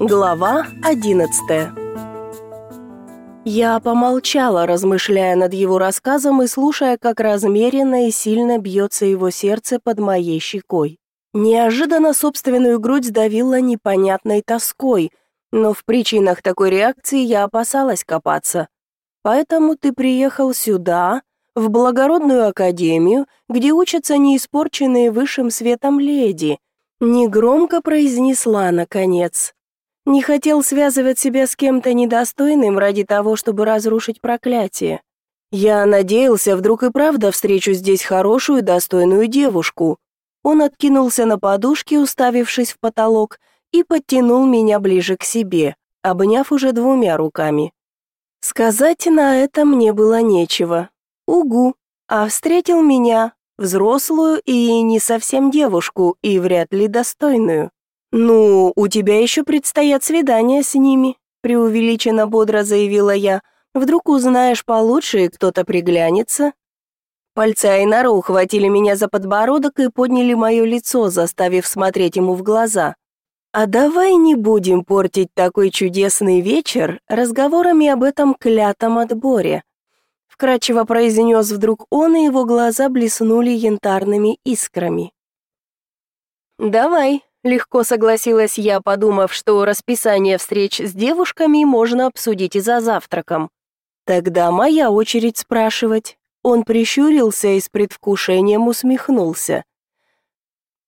Глава одиннадцатая Я помолчала, размышляя над его рассказом и слушая, как размеренно и сильно бьется его сердце под моей щекой. Неожиданно собственную грудь сдавила непонятной тоской, но в причинах такой реакции я опасалась копаться. Поэтому ты приехал сюда, в благородную академию, где учатся неиспорченные высшим светом леди. Негромко произнесла наконец. Не хотел связывать себя с кем-то недостойным ради того, чтобы разрушить проклятие. Я надеялся, вдруг и правда встречу здесь хорошую, достойную девушку. Он откинулся на подушке, уставившись в потолок, и подтянул меня ближе к себе, обняв уже двумя руками. Сказать на это мне было нечего. Угу. А встретил меня, взрослую и не совсем девушку, и вряд ли достойную. Ну, у тебя еще предстоят свидания с ними, преувеличенно бодро заявила я. Вдруг узнаешь получше, и кто-то приглянется. Пальцы Айнара ухватили меня за подбородок и подняли мое лицо, заставив смотреть ему в глаза. А давай не будем портить такой чудесный вечер разговорами об этом клятом отборе вкрадчиво произнес вдруг он, и его глаза блеснули янтарными искрами. «Давай», — легко согласилась я, подумав, что расписание встреч с девушками можно обсудить и за завтраком. Тогда моя очередь спрашивать. Он прищурился и с предвкушением усмехнулся.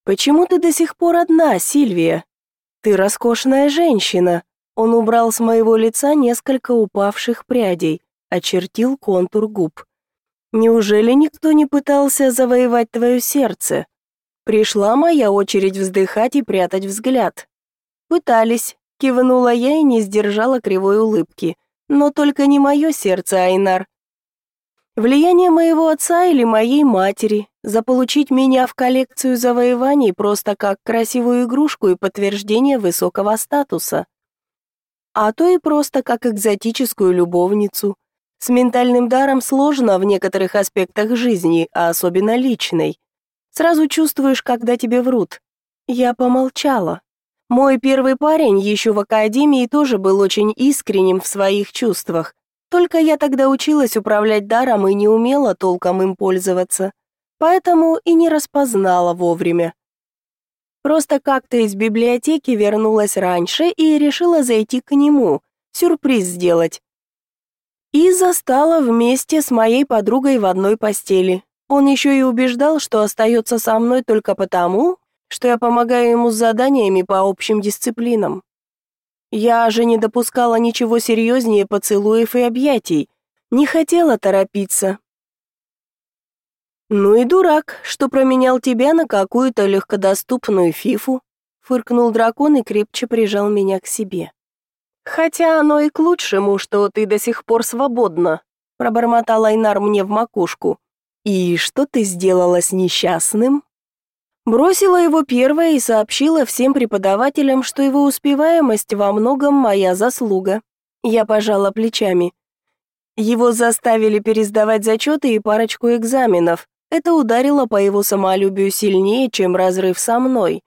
«Почему ты до сих пор одна, Сильвия? Ты роскошная женщина». Он убрал с моего лица несколько упавших прядей очертил контур губ. Неужели никто не пытался завоевать твое сердце? Пришла моя очередь вздыхать и прятать взгляд. Пытались, кивнула я и не сдержала кривой улыбки. Но только не мое сердце, Айнар. Влияние моего отца или моей матери, заполучить меня в коллекцию завоеваний просто как красивую игрушку и подтверждение высокого статуса. А то и просто как экзотическую любовницу, с ментальным даром сложно в некоторых аспектах жизни, а особенно личной. Сразу чувствуешь, когда тебе врут. Я помолчала. Мой первый парень еще в академии тоже был очень искренним в своих чувствах. Только я тогда училась управлять даром и не умела толком им пользоваться. Поэтому и не распознала вовремя. Просто как-то из библиотеки вернулась раньше и решила зайти к нему, сюрприз сделать. И застала вместе с моей подругой в одной постели. Он еще и убеждал, что остается со мной только потому, что я помогаю ему с заданиями по общим дисциплинам. Я же не допускала ничего серьезнее поцелуев и объятий, не хотела торопиться. «Ну и дурак, что променял тебя на какую-то легкодоступную фифу», фыркнул дракон и крепче прижал меня к себе. Хотя оно и к лучшему, что ты до сих пор свободна, пробормотал Айнар мне в макушку. И что ты сделала с несчастным? Бросила его первая и сообщила всем преподавателям, что его успеваемость во многом моя заслуга. Я пожала плечами. Его заставили пересдавать зачеты и парочку экзаменов. Это ударило по его самолюбию сильнее, чем разрыв со мной.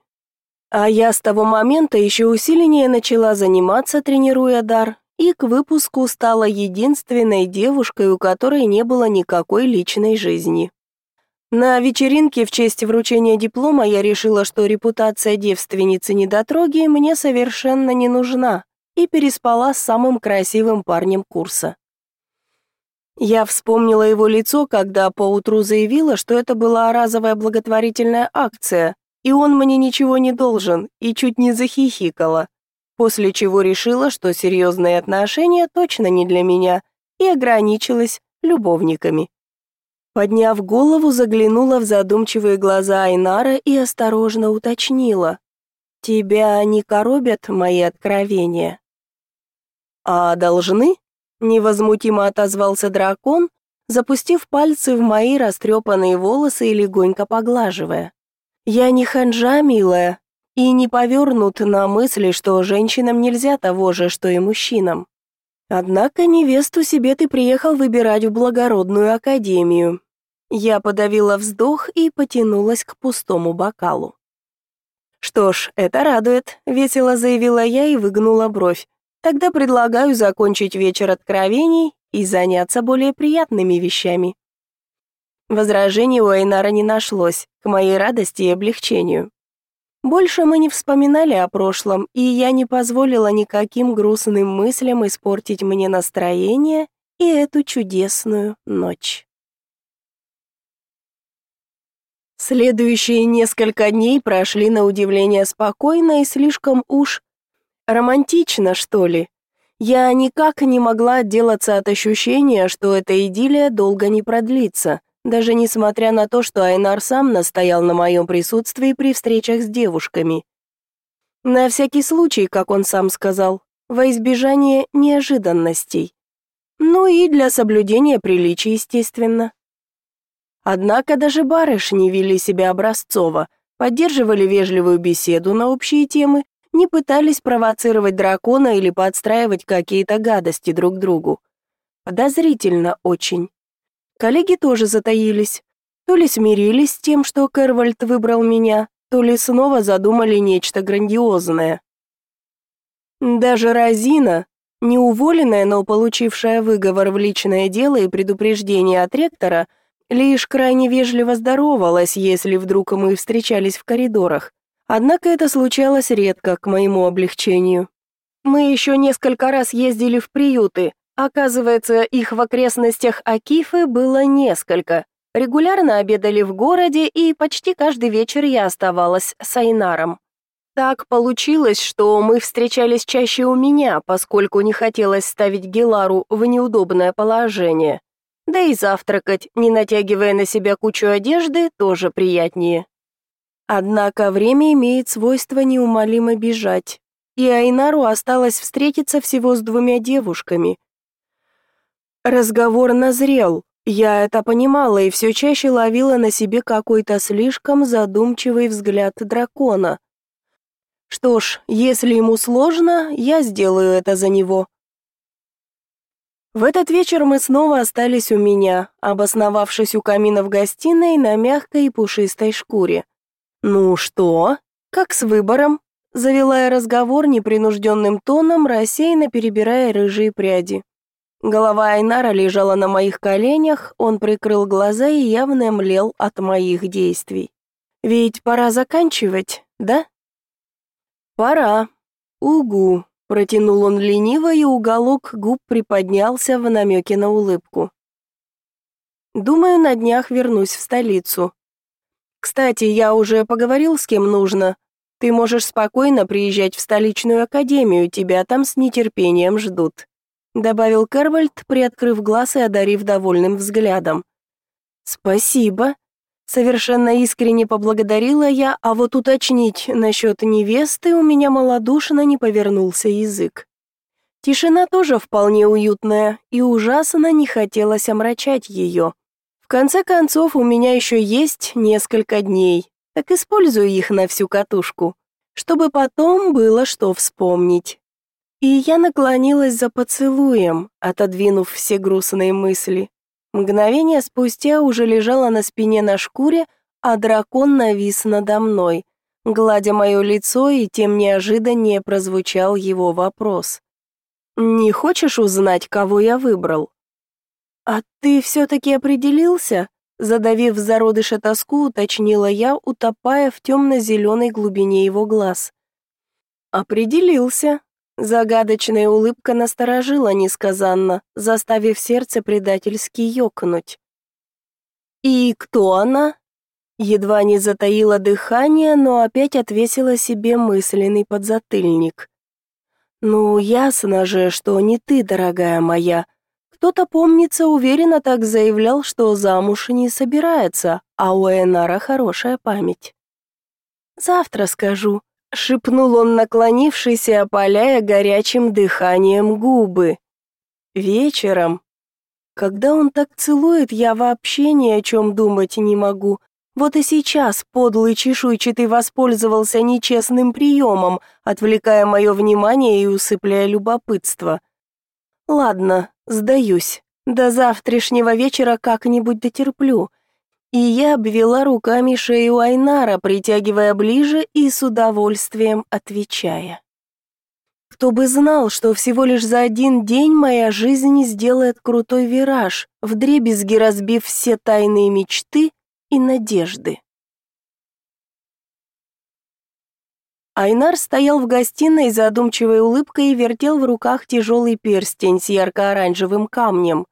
А я с того момента еще усиленнее начала заниматься, тренируя дар, и к выпуску стала единственной девушкой, у которой не было никакой личной жизни. На вечеринке в честь вручения диплома я решила, что репутация девственницы-недотроги мне совершенно не нужна, и переспала с самым красивым парнем курса. Я вспомнила его лицо, когда поутру заявила, что это была разовая благотворительная акция, и он мне ничего не должен, и чуть не захихикала, после чего решила, что серьезные отношения точно не для меня, и ограничилась любовниками. Подняв голову, заглянула в задумчивые глаза Айнара и осторожно уточнила. «Тебя не коробят мои откровения?» «А должны?» — невозмутимо отозвался дракон, запустив пальцы в мои растрепанные волосы и легонько поглаживая. Я не ханжа, милая, и не повернут на мысли, что женщинам нельзя того же, что и мужчинам. Однако невесту себе ты приехал выбирать в благородную академию. Я подавила вздох и потянулась к пустому бокалу. Что ж, это радует, весело заявила я и выгнула бровь. Тогда предлагаю закончить вечер откровений и заняться более приятными вещами. Возражений у Эйнара не нашлось, к моей радости и облегчению. Больше мы не вспоминали о прошлом, и я не позволила никаким грустным мыслям испортить мне настроение и эту чудесную ночь. Следующие несколько дней прошли на удивление спокойно и слишком уж романтично, что ли. Я никак не могла отделаться от ощущения, что эта идиллия долго не продлится, даже несмотря на то, что Айнар сам настоял на моем присутствии при встречах с девушками. На всякий случай, как он сам сказал, во избежание неожиданностей. Ну и для соблюдения приличий, естественно. Однако даже барышни вели себя образцово, поддерживали вежливую беседу на общие темы, не пытались провоцировать дракона или подстраивать какие-то гадости друг другу. Подозрительно очень. Коллеги тоже затаились. То ли смирились с тем, что Кервальд выбрал меня, то ли снова задумали нечто грандиозное. Даже Розина, не уволенная, но получившая выговор в личное дело и предупреждение от ректора, Лишь крайне вежливо здоровалась, если вдруг мы встречались в коридорах. Однако это случалось редко, к моему облегчению. Мы еще несколько раз ездили в приюты. Оказывается, их в окрестностях Акифы было несколько. Регулярно обедали в городе, и почти каждый вечер я оставалась с Айнаром. Так получилось, что мы встречались чаще у меня, поскольку не хотелось ставить Гелару в неудобное положение. Да и завтракать, не натягивая на себя кучу одежды, тоже приятнее. Однако время имеет свойство неумолимо бежать, и Айнару осталось встретиться всего с двумя девушками. Разговор назрел, я это понимала и все чаще ловила на себе какой-то слишком задумчивый взгляд дракона. Что ж, если ему сложно, я сделаю это за него. В этот вечер мы снова остались у меня, обосновавшись у камина в гостиной на мягкой и пушистой шкуре. «Ну что? Как с выбором?» Завела я разговор непринужденным тоном, рассеянно перебирая рыжие пряди. Голова Айнара лежала на моих коленях, он прикрыл глаза и явно млел от моих действий. «Ведь пора заканчивать, да?» «Пора. Угу», Протянул он лениво, и уголок губ приподнялся в намеке на улыбку. Думаю, на днях вернусь в столицу. Кстати, я уже поговорил с кем нужно. Ты можешь спокойно приезжать в столичную академию, тебя там с нетерпением ждут, добавил Кервальд, приоткрыв глаз и одарив довольным взглядом. Спасибо, Совершенно искренне поблагодарила я, а вот уточнить насчет невесты у меня малодушно не повернулся язык. Тишина тоже вполне уютная, и ужасно не хотелось омрачать ее. В конце концов, у меня еще есть несколько дней, так использую их на всю катушку, чтобы потом было что вспомнить. И я наклонилась за поцелуем, отодвинув все грустные мысли. Мгновение спустя уже лежала на спине на шкуре, а дракон навис надо мной, гладя мое лицо, и тем неожиданнее прозвучал его вопрос. «Не хочешь узнать, кого я выбрал?» «А ты все-таки определился?» Задавив в зародыше тоску, уточнила я, утопая в темно-зеленой глубине его глаз. «Определился», Загадочная улыбка насторожила несказанно, заставив сердце предательски ёкнуть. «И кто она?» Едва не затаила дыхание, но опять отвесила себе мысленный подзатыльник. «Ну, ясно же, что не ты, дорогая моя. Кто-то, помнится, уверенно так заявлял, что замуж не собирается, а у Энара хорошая память». «Завтра скажу», шепнул он, наклонившись и опаляя горячим дыханием губы. Вечером, когда он так целует, я вообще ни о чем думать не могу. Вот и сейчас подлый чешуйчатый воспользовался нечестным приемом, отвлекая мое внимание и усыпляя любопытство. Ладно, сдаюсь. До завтрашнего вечера как-нибудь дотерплю. И я обвела руками шею Айнара, притягивая ближе и с удовольствием отвечая. Кто бы знал, что всего лишь за один день моя жизнь сделает крутой вираж, вдребезги разбив все тайные мечты и надежды. Айнар стоял в гостиной задумчивой улыбкой и вертел в руках тяжелый перстень с ярко-оранжевым камнем.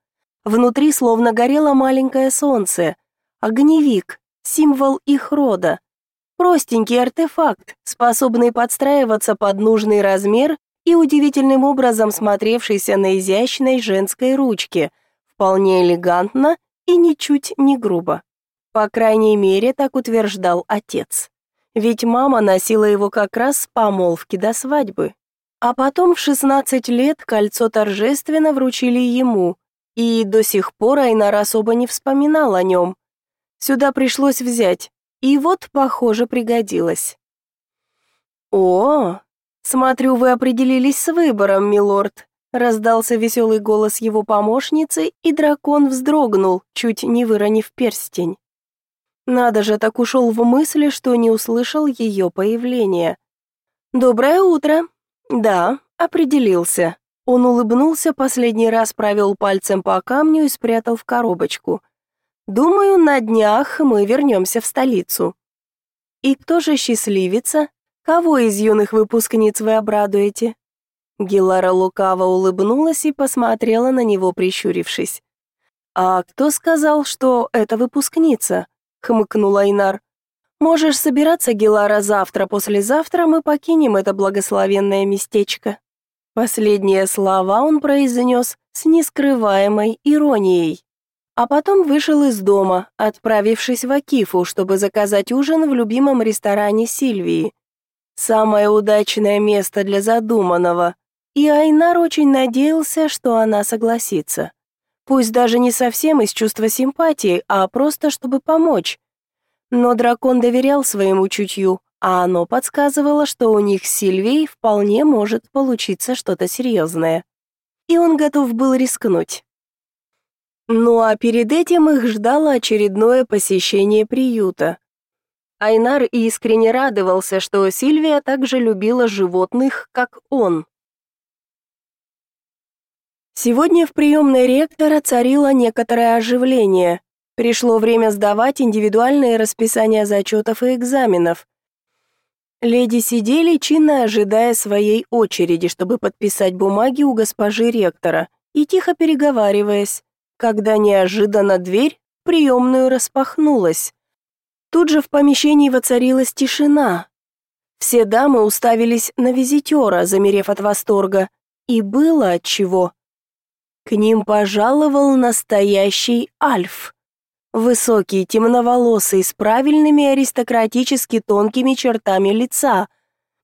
Внутри словно горело маленькое солнце. Огневик, символ их рода. Простенький артефакт, способный подстраиваться под нужный размер и удивительным образом смотревшийся на изящной женской ручке, вполне элегантно и ничуть не грубо. По крайней мере, так утверждал отец ведь мама носила его как раз с помолвки до свадьбы. А потом в 16 лет кольцо торжественно вручили ему, и до сих пор Айнар особо не вспоминал о нем. Сюда пришлось взять, и вот, похоже, пригодилось. «О, смотрю, вы определились с выбором, милорд», раздался веселый голос его помощницы, и дракон вздрогнул, чуть не выронив перстень. Надо же, так ушел в мысли, что не услышал ее появления. «Доброе утро!» «Да, определился». Он улыбнулся, последний раз провел пальцем по камню и спрятал в коробочку. «Думаю, на днях мы вернемся в столицу». «И кто же счастливица? Кого из юных выпускниц вы обрадуете?» Гелара лукаво улыбнулась и посмотрела на него, прищурившись. «А кто сказал, что это выпускница?» хмыкнул Айнар. Можешь собираться, Гелара, завтра, послезавтра мы покинем это благословенное местечко. Последние слова он произнес с нескрываемой иронией. А потом вышел из дома, отправившись в Акифу, чтобы заказать ужин в любимом ресторане Сильвии. Самое удачное место для задуманного. И Айнар очень надеялся, что она согласится. Пусть даже не совсем из чувства симпатии, а просто чтобы помочь. Но дракон доверял своему чутью, а оно подсказывало, что у них с Сильвией вполне может получиться что-то серьезное. И он готов был рискнуть. Ну а перед этим их ждало очередное посещение приюта. Айнар искренне радовался, что Сильвия также любила животных, как он. Сегодня в приемной ректора царило некоторое оживление. Пришло время сдавать индивидуальные расписания зачетов и экзаменов. Леди сидели, чинно ожидая своей очереди, чтобы подписать бумаги у госпожи ректора, и тихо переговариваясь, когда неожиданно дверь в приемную распахнулась. Тут же в помещении воцарилась тишина. Все дамы уставились на визитера, замерев от восторга, и было от чего. К ним пожаловал настоящий Альф. Высокий, темноволосый, с правильными аристократически тонкими чертами лица.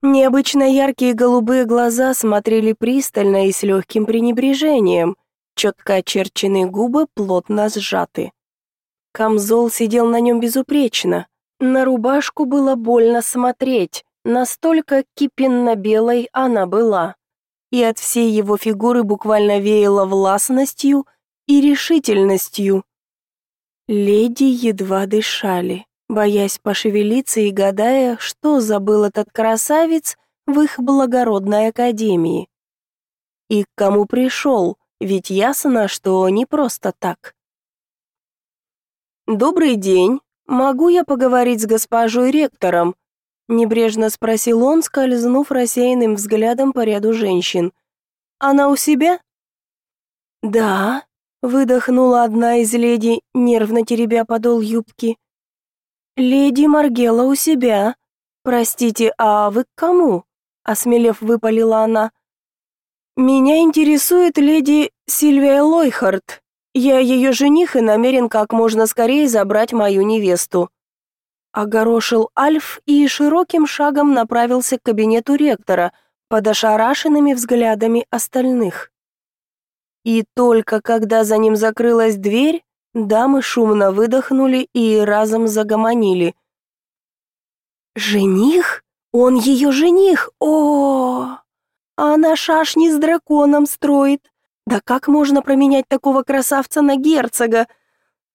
Необычно яркие голубые глаза смотрели пристально и с легким пренебрежением. Четко очерченные губы плотно сжаты. Камзол сидел на нем безупречно. На рубашку было больно смотреть, настолько кипенно-белой она была и от всей его фигуры буквально веяло властностью и решительностью. Леди едва дышали, боясь пошевелиться и гадая, что забыл этот красавец в их благородной академии. И к кому пришел, ведь ясно, что не просто так. «Добрый день. Могу я поговорить с госпожой ректором?» Небрежно спросил он, скользнув рассеянным взглядом по ряду женщин. «Она у себя?» «Да», — выдохнула одна из леди, нервно теребя подол юбки. «Леди Маргела у себя. Простите, а вы к кому?» — осмелев выпалила она. «Меня интересует леди Сильвия Лойхард. Я ее жених и намерен как можно скорее забрать мою невесту», огорошил Альф и широким шагом направился к кабинету ректора под ошарашенными взглядами остальных. И только когда за ним закрылась дверь, дамы шумно выдохнули и разом загомонили. «Жених? Он ее жених! О, А она шашни с драконом строит! Да как можно променять такого красавца на герцога?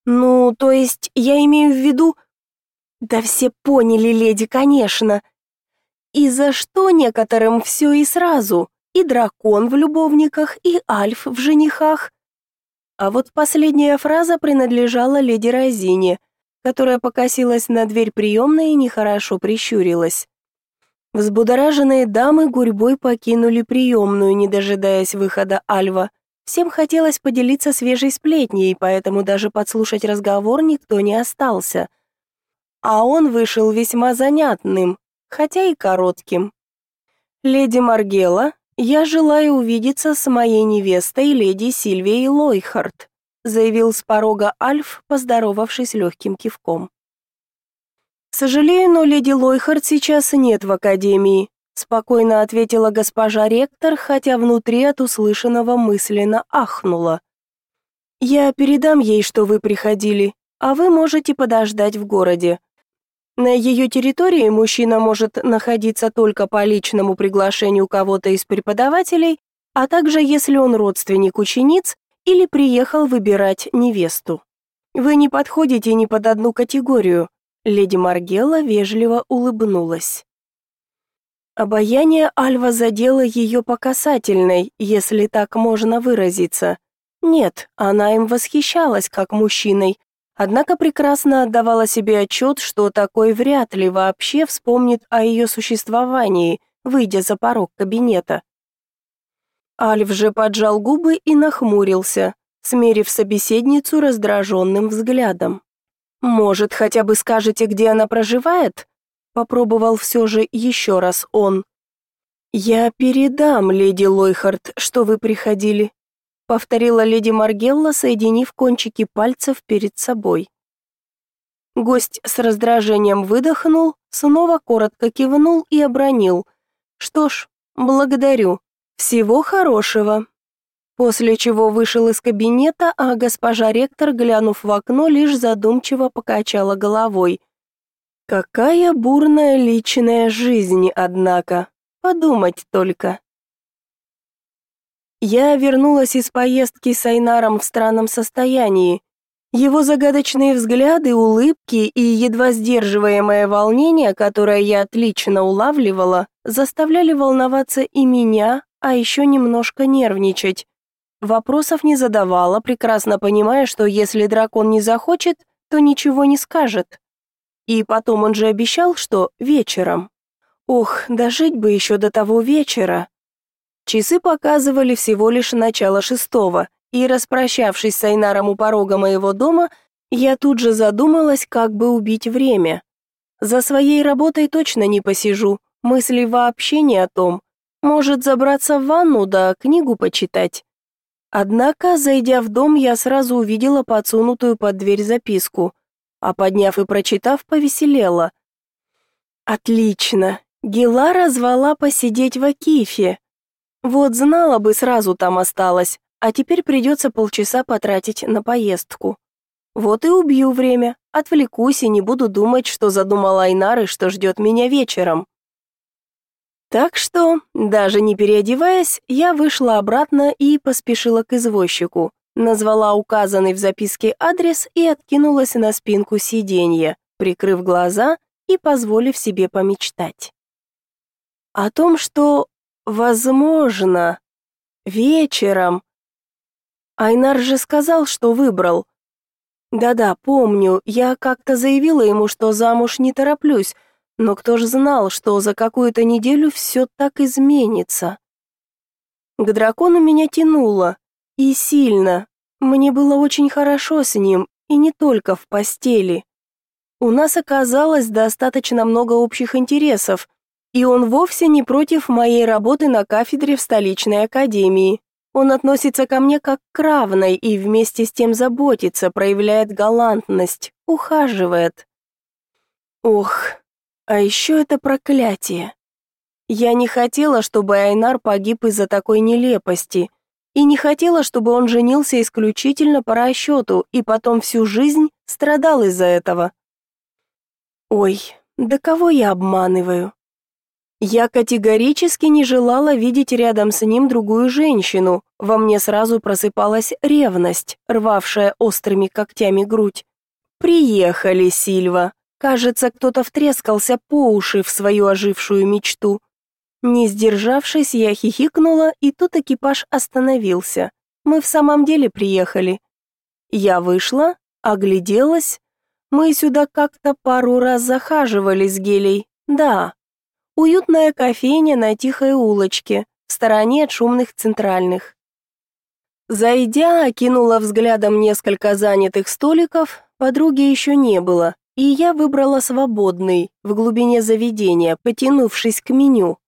Ну, то есть, я имею в виду... Да все поняли, леди, конечно. И за что некоторым все и сразу? И дракон в любовниках, и альф в женихах. А вот последняя фраза принадлежала леди Розине, которая покосилась на дверь приемной и нехорошо прищурилась. Взбудораженные дамы гурьбой покинули приемную, не дожидаясь выхода Альва. Всем хотелось поделиться свежей сплетней, поэтому даже подслушать разговор никто не остался. А он вышел весьма занятным, хотя и коротким. «Леди Маргела, я желаю увидеться с моей невестой, леди Сильвией Лойхард», заявил с порога Альф, поздоровавшись легким кивком. «Сожалею, но леди Лойхард сейчас нет в академии спокойно ответила госпожа ректор, хотя внутри от услышанного мысленно ахнула. Я передам ей, что вы приходили, а вы можете подождать в городе. На ее территории мужчина может находиться только по личному приглашению кого-то из преподавателей, а также если он родственник учениц или приехал выбирать невесту. Вы не подходите ни под одну категорию. Леди Маргела вежливо улыбнулась. Обаяние Альва задело ее по касательной, если так можно выразиться. Нет, она им восхищалась как мужчиной, однако прекрасно отдавала себе отчет, что такой вряд ли вообще вспомнит о ее существовании, выйдя за порог кабинета. Альв же поджал губы и нахмурился, смерив собеседницу раздраженным взглядом. «Может, хотя бы скажете, где она проживает?» Попробовал все же еще раз он. «Я передам, леди Лойхард, что вы приходили», повторила леди Маргелла, соединив кончики пальцев перед собой. Гость с раздражением выдохнул, снова коротко кивнул и обронил. «Что ж, благодарю. Всего хорошего». После чего вышел из кабинета, а госпожа ректор, глянув в окно, лишь задумчиво покачала головой – Какая бурная личная жизнь, однако. Подумать только. Я вернулась из поездки с Айнаром в странном состоянии. Его загадочные взгляды, улыбки и едва сдерживаемое волнение, которое я отлично улавливала, заставляли волноваться и меня, а еще немножко нервничать. Вопросов не задавала, прекрасно понимая, что если дракон не захочет, то ничего не скажет. И потом он же обещал, что вечером. Ох, дожить бы еще до того вечера. Часы показывали всего лишь начало шестого, и, распрощавшись с Айнаром у порога моего дома, я тут же задумалась, как бы убить время. За своей работой точно не посижу, мысли вообще не о том. Может, забраться в ванну да книгу почитать. Однако, зайдя в дом, я сразу увидела подсунутую под дверь записку а подняв и прочитав, повеселела. Отлично. Гела звала посидеть в Акифе. Вот знала бы, сразу там осталась, а теперь придется полчаса потратить на поездку. Вот и убью время, отвлекусь и не буду думать, что задумал Айнар и что ждет меня вечером. Так что, даже не переодеваясь, я вышла обратно и поспешила к извозчику назвала указанный в записке адрес и откинулась на спинку сиденья, прикрыв глаза и позволив себе помечтать. О том, что, возможно, вечером... Айнар же сказал, что выбрал. Да-да, помню, я как-то заявила ему, что замуж не тороплюсь, но кто ж знал, что за какую-то неделю все так изменится. К дракону меня тянуло, и сильно. Мне было очень хорошо с ним, и не только в постели. У нас оказалось достаточно много общих интересов, и он вовсе не против моей работы на кафедре в столичной академии. Он относится ко мне как к равной и вместе с тем заботится, проявляет галантность, ухаживает. Ох, а еще это проклятие. Я не хотела, чтобы Айнар погиб из-за такой нелепости – и не хотела, чтобы он женился исключительно по расчету и потом всю жизнь страдал из-за этого. Ой, да кого я обманываю? Я категорически не желала видеть рядом с ним другую женщину. Во мне сразу просыпалась ревность, рвавшая острыми когтями грудь. Приехали, Сильва. Кажется, кто-то втрескался по уши в свою ожившую мечту. Не сдержавшись, я хихикнула, и тут экипаж остановился. Мы в самом деле приехали. Я вышла, огляделась. Мы сюда как-то пару раз захаживали с Гелей. Да, Уютная кофейня на тихой улочке, в стороне от шумных центральных. Зайдя, окинула взглядом несколько занятых столиков, подруги еще не было, и я выбрала свободный, в глубине заведения, потянувшись к меню.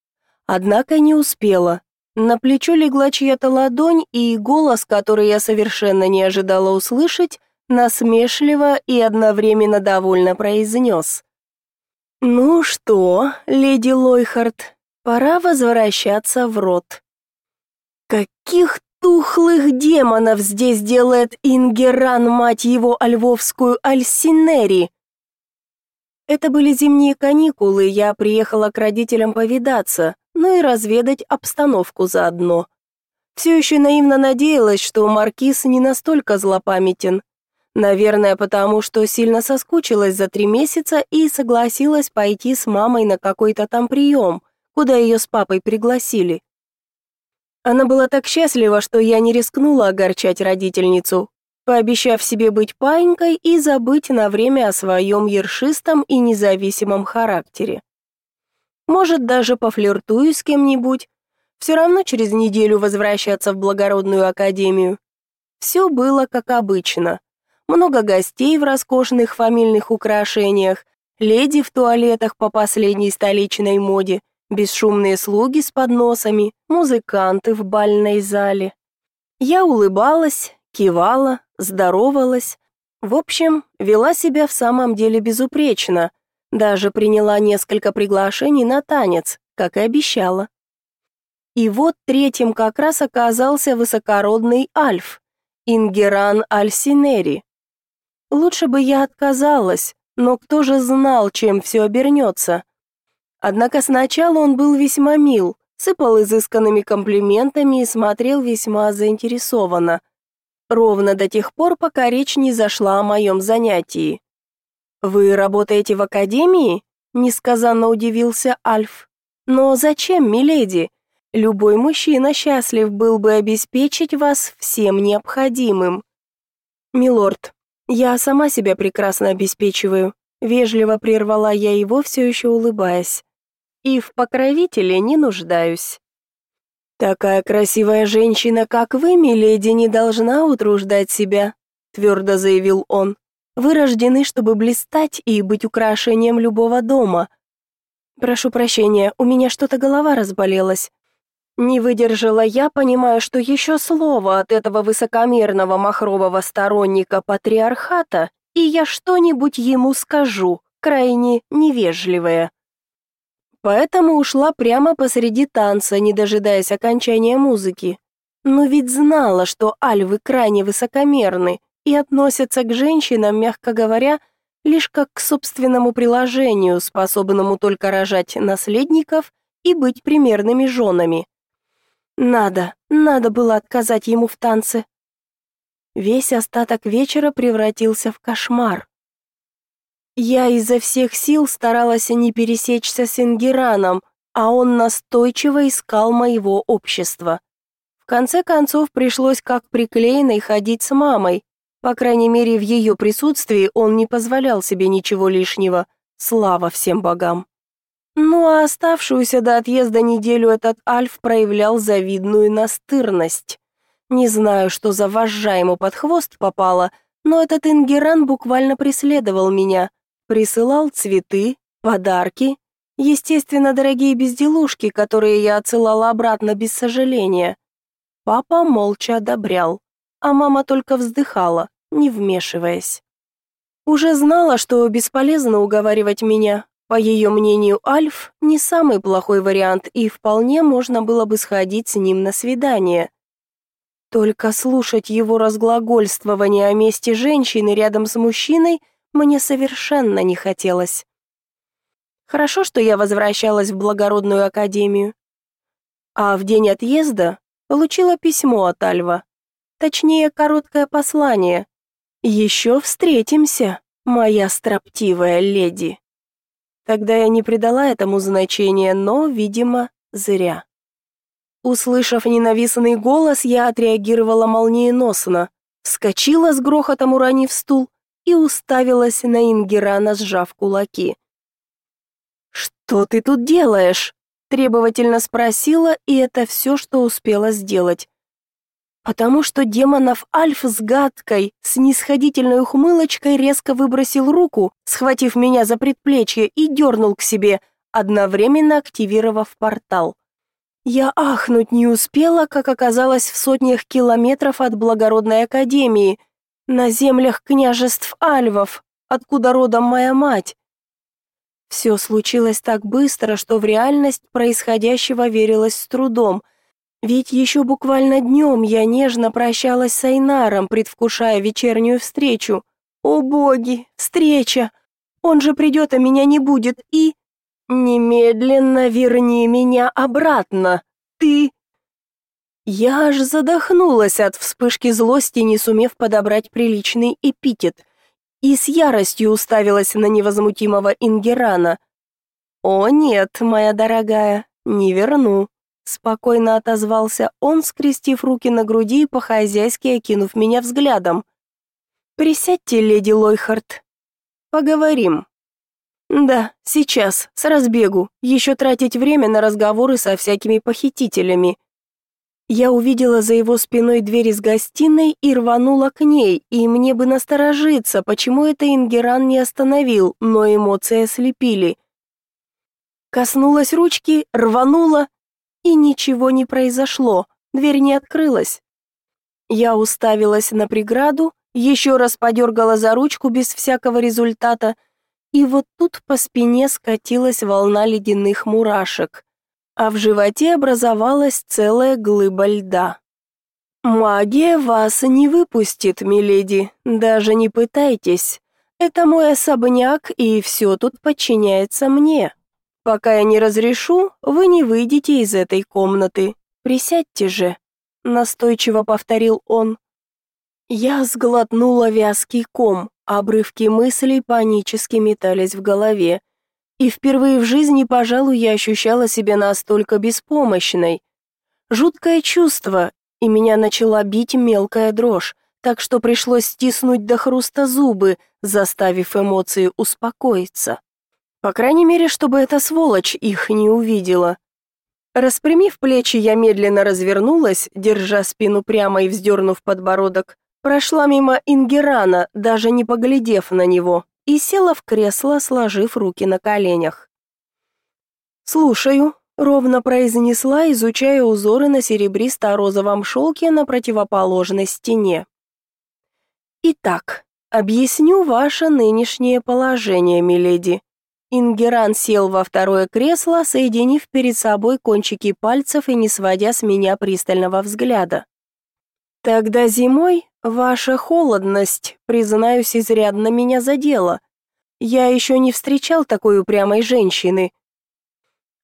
Однако не успела. На плечо легла чья-то ладонь, и голос, который я совершенно не ожидала услышать, насмешливо и одновременно довольно произнес. «Ну что, леди Лойхард, пора возвращаться в рот». «Каких тухлых демонов здесь делает Ингеран, мать его, альвовскую Альсинери?» Это были зимние каникулы, я приехала к родителям повидаться, ну и разведать обстановку заодно. Все еще наивно надеялась, что маркиз не настолько злопамятен, Наверное, потому что сильно соскучилась за три месяца и согласилась пойти с мамой на какой-то там прием, куда ее с папой пригласили. Она была так счастлива, что я не рискнула огорчать родительницу, пообещав себе быть паинькой и забыть на время о своем ершистом и независимом характере. Может, даже пофлиртую с кем-нибудь, все равно через неделю возвращаться в благородную академию. Все было как обычно много гостей в роскошных фамильных украшениях, леди в туалетах по последней столичной моде, бесшумные слуги с подносами, музыканты в бальной зале. Я улыбалась, кивала, здоровалась. В общем, вела себя в самом деле безупречно. Даже приняла несколько приглашений на танец, как и обещала. И вот третьим как раз оказался высокородный Альф, Ингеран Альсинери. Лучше бы я отказалась, но кто же знал, чем все обернется? Однако сначала он был весьма мил, сыпал изысканными комплиментами и смотрел весьма заинтересованно. Ровно до тех пор, пока речь не зашла о моем занятии. «Вы работаете в академии?» — несказанно удивился Альф. «Но зачем, миледи? Любой мужчина счастлив был бы обеспечить вас всем необходимым». «Милорд, я сама себя прекрасно обеспечиваю, вежливо прервала я его, все еще улыбаясь. И в покровителе не нуждаюсь. Такая красивая женщина, как вы, миледи, не должна утруждать себя, твердо заявил он. Вы рождены, чтобы блистать и быть украшением любого дома. Прошу прощения, у меня что-то голова разболелась. Не выдержала я, понимая, что еще слово от этого высокомерного махрового сторонника патриархата, и я что-нибудь ему скажу, крайне невежливое. Поэтому ушла прямо посреди танца, не дожидаясь окончания музыки. Но ведь знала, что альвы крайне высокомерны и относятся к женщинам, мягко говоря, лишь как к собственному приложению, способному только рожать наследников и быть примерными женами. Надо, надо было отказать ему в танце. Весь остаток вечера превратился в кошмар. Я изо всех сил старалась не пересечься с Ингираном, а он настойчиво искал моего общества. В конце концов пришлось как приклеенной ходить с мамой. По крайней мере, в ее присутствии он не позволял себе ничего лишнего. Слава всем богам. Ну а оставшуюся до отъезда неделю этот Альф проявлял завидную настырность. Не знаю, что за вожжа ему под хвост попало, но этот Ингеран буквально преследовал меня, присылал цветы, подарки, естественно, дорогие безделушки, которые я отсылала обратно без сожаления. Папа молча одобрял, а мама только вздыхала, не вмешиваясь. Уже знала, что бесполезно уговаривать меня, по ее мнению, Альф не самый плохой вариант, и вполне можно было бы сходить с ним на свидание. Только слушать его разглагольствование о месте женщины рядом с мужчиной мне совершенно не хотелось. Хорошо, что я возвращалась в благородную академию. А в день отъезда получила письмо от Альва. Точнее, короткое послание. «Еще встретимся, моя строптивая леди». Тогда я не придала этому значения, но, видимо, зря. Услышав ненавистный голос, я отреагировала молниеносно, вскочила с грохотом, уронив стул, и уставилась на Ингерана, сжав кулаки. «Что ты тут делаешь?» – требовательно спросила, и это все, что успела сделать. Потому что демонов Альф с гадкой, с нисходительной ухмылочкой резко выбросил руку, схватив меня за предплечье и дернул к себе, одновременно активировав портал. Я ахнуть не успела, как оказалась в сотнях километров от благородной академии, на землях княжеств Альвов, откуда родом моя мать. Все случилось так быстро, что в реальность происходящего верилось с трудом. Ведь еще буквально днем я нежно прощалась с Айнаром, предвкушая вечернюю встречу. О боги, встреча! Он же придет, а меня не будет, и... Немедленно верни меня обратно. Ты... Я аж задохнулась от вспышки злости, не сумев подобрать приличный эпитет, и с яростью уставилась на невозмутимого Ингерана. «О нет, моя дорогая, не верну», — спокойно отозвался он, скрестив руки на груди и по-хозяйски окинув меня взглядом. «Присядьте, леди Лойхард. Поговорим». «Да, сейчас, с разбегу, еще тратить время на разговоры со всякими похитителями», я увидела за его спиной дверь из гостиной и рванула к ней, и мне бы насторожиться, почему это Ингеран не остановил, но эмоции ослепили. Коснулась ручки, рванула, и ничего не произошло, дверь не открылась. Я уставилась на преграду, еще раз подергала за ручку без всякого результата, и вот тут по спине скатилась волна ледяных мурашек а в животе образовалась целая глыба льда. «Магия вас не выпустит, миледи, даже не пытайтесь. Это мой особняк, и все тут подчиняется мне. Пока я не разрешу, вы не выйдете из этой комнаты. Присядьте же», — настойчиво повторил он. Я сглотнула вязкий ком, обрывки мыслей панически метались в голове, и впервые в жизни, пожалуй, я ощущала себя настолько беспомощной. Жуткое чувство, и меня начала бить мелкая дрожь, так что пришлось стиснуть до хруста зубы, заставив эмоции успокоиться. По крайней мере, чтобы эта сволочь их не увидела. Распрямив плечи, я медленно развернулась, держа спину прямо и вздернув подбородок, прошла мимо Ингерана, даже не поглядев на него и села в кресло, сложив руки на коленях. «Слушаю», — ровно произнесла, изучая узоры на серебристо-розовом шелке на противоположной стене. «Итак, объясню ваше нынешнее положение, миледи». Ингеран сел во второе кресло, соединив перед собой кончики пальцев и не сводя с меня пристального взгляда. Тогда зимой ваша холодность, признаюсь, изрядно меня задела. Я еще не встречал такой упрямой женщины.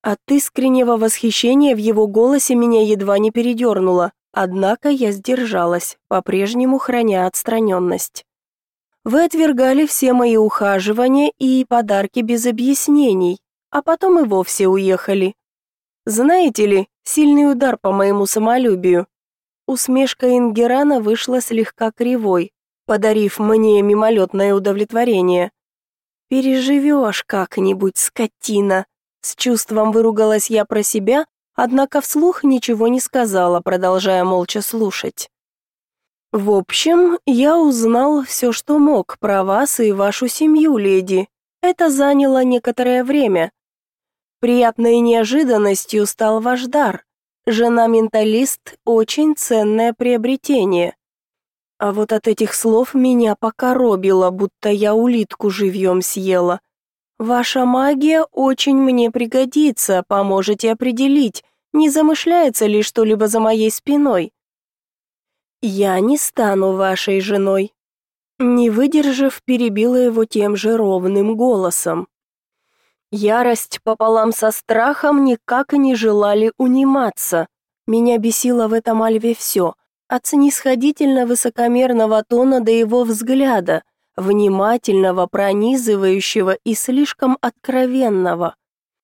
От искреннего восхищения в его голосе меня едва не передернуло, однако я сдержалась, по-прежнему храня отстраненность. Вы отвергали все мои ухаживания и подарки без объяснений, а потом и вовсе уехали. Знаете ли, сильный удар по моему самолюбию. Усмешка Ингерана вышла слегка кривой, подарив мне мимолетное удовлетворение. «Переживешь как-нибудь, скотина!» С чувством выругалась я про себя, однако вслух ничего не сказала, продолжая молча слушать. «В общем, я узнал все, что мог про вас и вашу семью, леди. Это заняло некоторое время. Приятной неожиданностью стал ваш дар. Жена-менталист – очень ценное приобретение. А вот от этих слов меня покоробило, будто я улитку живьем съела. Ваша магия очень мне пригодится, поможете определить, не замышляется ли что-либо за моей спиной. Я не стану вашей женой. Не выдержав, перебила его тем же ровным голосом. Ярость пополам со страхом никак не желали униматься. Меня бесило в этом Альве все, от снисходительно высокомерного тона до его взгляда, внимательного, пронизывающего и слишком откровенного.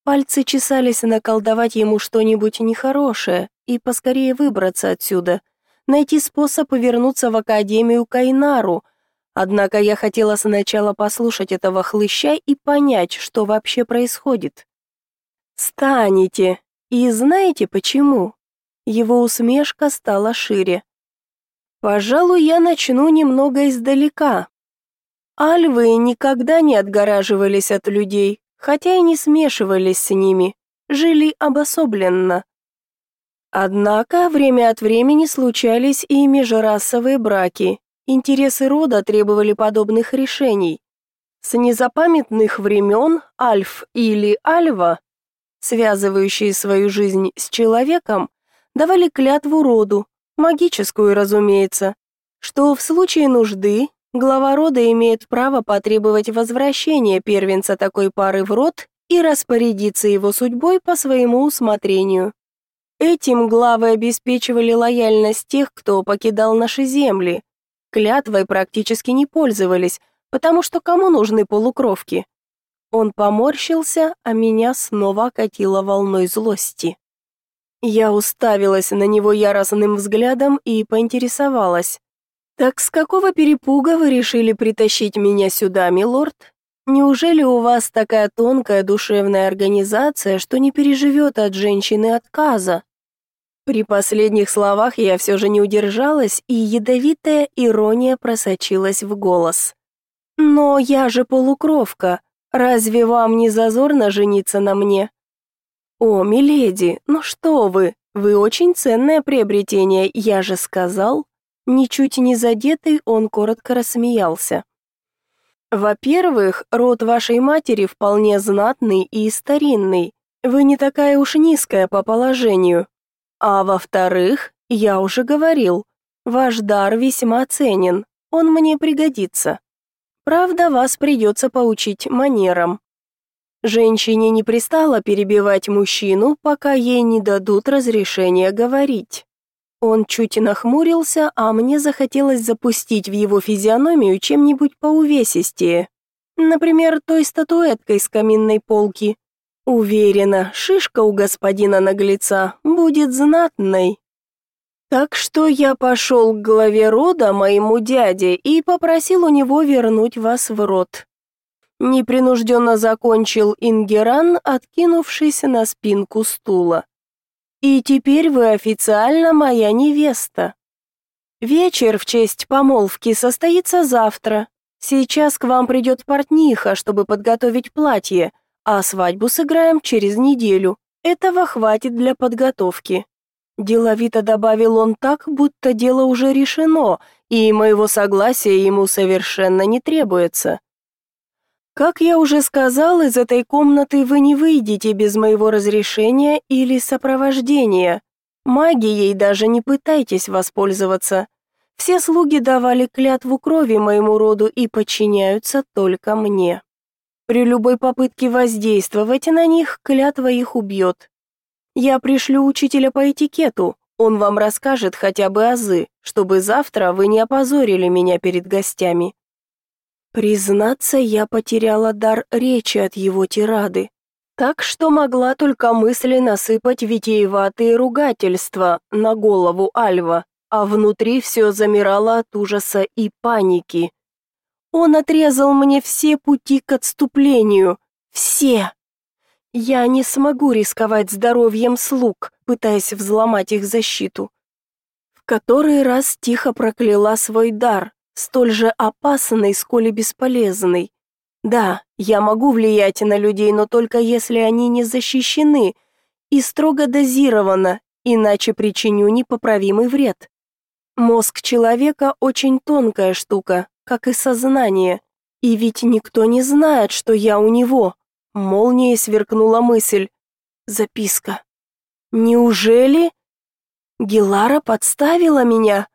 Пальцы чесались наколдовать ему что-нибудь нехорошее и поскорее выбраться отсюда, найти способ вернуться в Академию Кайнару. Однако я хотела сначала послушать этого хлыща и понять, что вообще происходит. «Станете. И знаете почему?» Его усмешка стала шире. «Пожалуй, я начну немного издалека. Альвы никогда не отгораживались от людей, хотя и не смешивались с ними, жили обособленно. Однако время от времени случались и межрасовые браки. Интересы рода требовали подобных решений. С незапамятных времен Альф или Альва, связывающие свою жизнь с человеком, давали клятву роду, магическую, разумеется, что в случае нужды глава рода имеет право потребовать возвращения первенца такой пары в род и распорядиться его судьбой по своему усмотрению. Этим главы обеспечивали лояльность тех, кто покидал наши земли. Клятвой практически не пользовались, потому что кому нужны полукровки? Он поморщился, а меня снова окатило волной злости. Я уставилась на него яростным взглядом и поинтересовалась: «Так с какого перепуга вы решили притащить меня сюда, милорд? Неужели у вас такая тонкая душевная организация, что не переживет от женщины отказа?» При последних словах я все же не удержалась, и ядовитая ирония просочилась в голос. «Но я же полукровка. Разве вам не зазорно жениться на мне?» «О, миледи, ну что вы, вы очень ценное приобретение, я же сказал». Ничуть не задетый, он коротко рассмеялся. Во-первых, род вашей матери вполне знатный и старинный. Вы не такая уж низкая по положению. А во-вторых, я уже говорил, ваш дар весьма ценен. Он мне пригодится. Правда, вас придется поучить манерам. Женщине не пристало перебивать мужчину, пока ей не дадут разрешения говорить. Он чуть нахмурился, а мне захотелось запустить в его физиономию чем-нибудь поувесистее. Например, той статуэткой с каминной полки. Уверена, шишка у господина наглеца будет знатной. Так что я пошел к главе рода, моему дяде, и попросил у него вернуть вас в род. Непринужденно закончил Ингеран, откинувшись на спинку стула. И теперь вы официально моя невеста. Вечер в честь помолвки состоится завтра. Сейчас к вам придет портниха, чтобы подготовить платье, а свадьбу сыграем через неделю. Этого хватит для подготовки. Деловито добавил он так, будто дело уже решено, и моего согласия ему совершенно не требуется. Как я уже сказал, из этой комнаты вы не выйдете без моего разрешения или сопровождения. Магией даже не пытайтесь воспользоваться. Все слуги давали клятву крови моему роду и подчиняются только мне. При любой попытке воздействовать на них, клятва их убьет. Я пришлю учителя по этикету, он вам расскажет хотя бы азы, чтобы завтра вы не опозорили меня перед гостями. Признаться, я потеряла дар речи от его тирады, так что могла только мысли насыпать витиеватые ругательства на голову Альва, а внутри все замирало от ужаса и паники. Он отрезал мне все пути к отступлению, все. Я не смогу рисковать здоровьем слуг, пытаясь взломать их защиту. В который раз тихо прокляла свой дар, столь же опасный, сколь и бесполезный. Да, я могу влиять на людей, но только если они не защищены и строго дозировано, иначе причиню непоправимый вред. Мозг человека очень тонкая штука, как и сознание. И ведь никто не знает, что я у него. Молнией сверкнула мысль. Записка. Неужели Гилара подставила меня?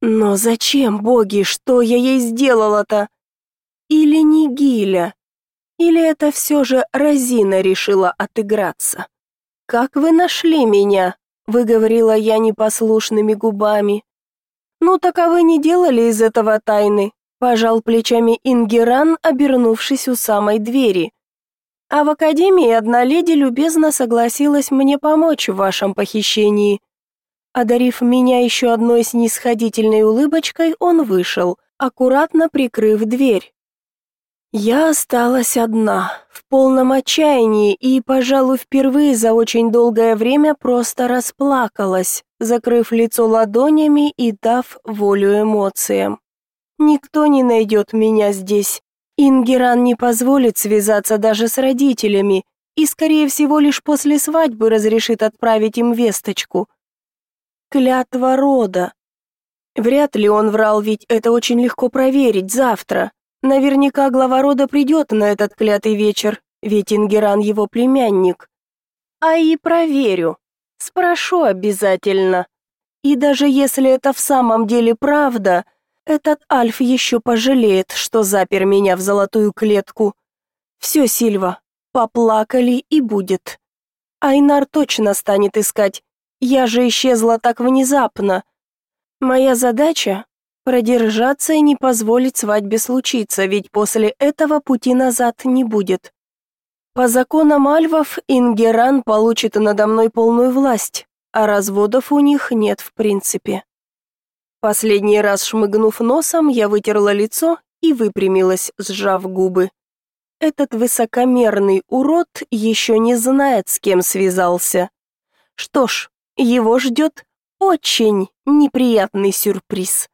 Но зачем, боги, что я ей сделала-то? Или не Гиля? Или это все же Розина решила отыграться? «Как вы нашли меня?» — выговорила я непослушными губами. «Ну так а не делали из этого тайны?» — пожал плечами Ингеран, обернувшись у самой двери. «А в академии одна леди любезно согласилась мне помочь в вашем похищении». Одарив меня еще одной снисходительной улыбочкой, он вышел, аккуратно прикрыв дверь. Я осталась одна, в полном отчаянии и, пожалуй, впервые за очень долгое время просто расплакалась, закрыв лицо ладонями и дав волю эмоциям. Никто не найдет меня здесь. Ингеран не позволит связаться даже с родителями и, скорее всего, лишь после свадьбы разрешит отправить им весточку. Клятва рода. Вряд ли он врал, ведь это очень легко проверить завтра. Наверняка глава рода придет на этот клятый вечер, ведь Ингеран его племянник. А и проверю. Спрошу обязательно. И даже если это в самом деле правда, этот Альф еще пожалеет, что запер меня в золотую клетку. Все, Сильва, поплакали и будет. Айнар точно станет искать. Я же исчезла так внезапно. Моя задача Продержаться и не позволить свадьбе случиться, ведь после этого пути назад не будет. По законам альвов Ингеран получит надо мной полную власть, а разводов у них нет в принципе. Последний раз шмыгнув носом, я вытерла лицо и выпрямилась, сжав губы. Этот высокомерный урод еще не знает, с кем связался. Что ж, его ждет очень неприятный сюрприз.